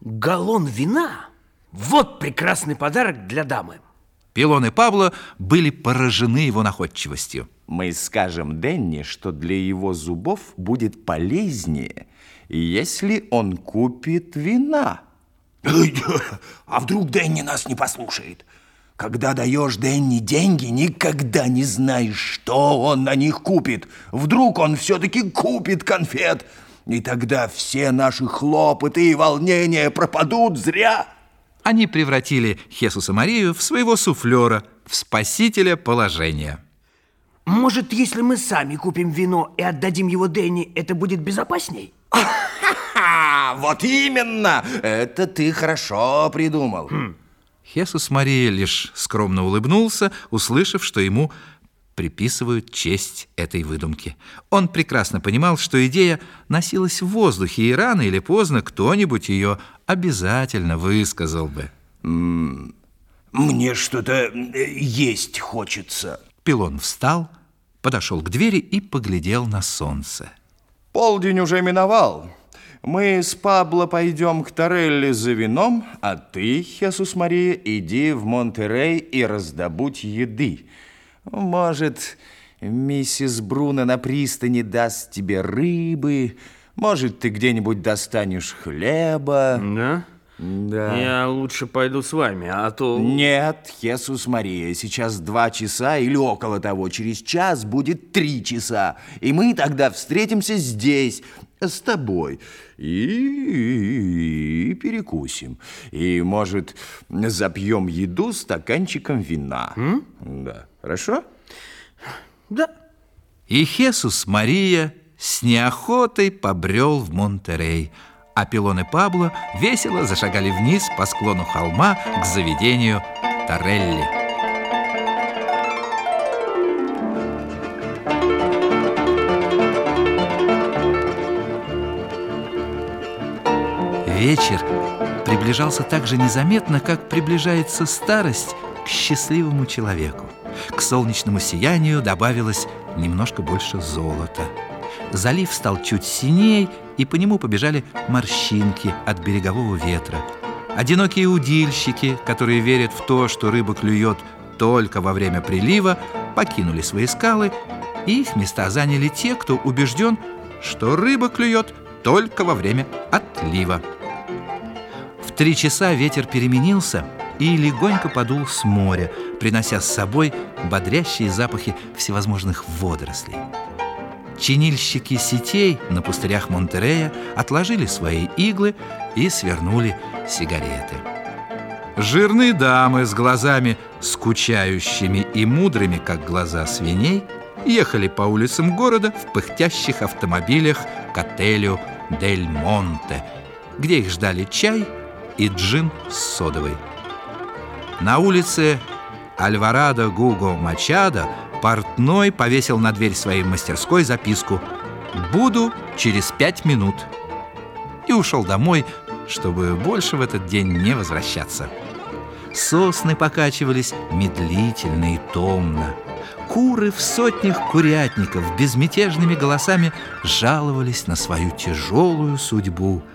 Галлон вина? Вот прекрасный подарок для дамы. Пилон и Пабло были поражены его находчивостью. Мы скажем Денни, что для его зубов будет полезнее, если он купит вина. А вдруг Дэнни нас не послушает? Когда даешь Дэнни деньги, никогда не знаешь, что он на них купит. Вдруг он все-таки купит конфет, и тогда все наши хлопоты и волнения пропадут зря. Они превратили Хесуса Марию в своего суфлера, в спасителя положения. Может, если мы сами купим вино и отдадим его Дэнни, это будет безопасней? Вот именно! Это ты хорошо придумал. Хесус Мария лишь скромно улыбнулся, услышав, что ему приписывают честь этой выдумки. Он прекрасно понимал, что идея носилась в воздухе, и рано или поздно кто-нибудь ее обязательно высказал бы. Мне что-то есть хочется. Пилон встал, подошел к двери и поглядел на солнце. Полдень уже миновал. Мы с Пабло пойдем к Торелли за вином, а ты, Хесус Мария, иди в Монтерей и раздобудь еды. Может, миссис Бруно на пристани даст тебе рыбы, может, ты где-нибудь достанешь хлеба. Да? Да. Я лучше пойду с вами, а то... Нет, Хесус Мария, сейчас два часа или около того. Через час будет три часа. И мы тогда встретимся здесь, с тобой, и, перекусим. И, может, запьем еду стаканчиком вина. М? Да, хорошо? Да. И Хесус Мария с неохотой побрел в Монтерей, а Пилон и Пабло весело зашагали вниз по склону холма к заведению Торелли. Вечер приближался так же незаметно, как приближается старость к счастливому человеку. К солнечному сиянию добавилось немножко больше золота. Залив стал чуть синей, и по нему побежали морщинки от берегового ветра. Одинокие удильщики, которые верят в то, что рыба клюет только во время прилива, покинули свои скалы, и их места заняли те, кто убежден, что рыба клюет только во время отлива. Три часа ветер переменился и легонько подул с моря, принося с собой бодрящие запахи всевозможных водорослей. Чинильщики сетей на пустырях Монтерея отложили свои иглы и свернули сигареты. Жирные дамы с глазами скучающими и мудрыми, как глаза свиней, ехали по улицам города в пыхтящих автомобилях к отелю «Дель Монте», где их ждали чай и джин с содовой. На улице Альварадо Гуго Мачадо портной повесил на дверь своей мастерской записку «Буду через пять минут» и ушел домой, чтобы больше в этот день не возвращаться. Сосны покачивались медлительно и томно. Куры в сотнях курятников безмятежными голосами жаловались на свою тяжелую судьбу –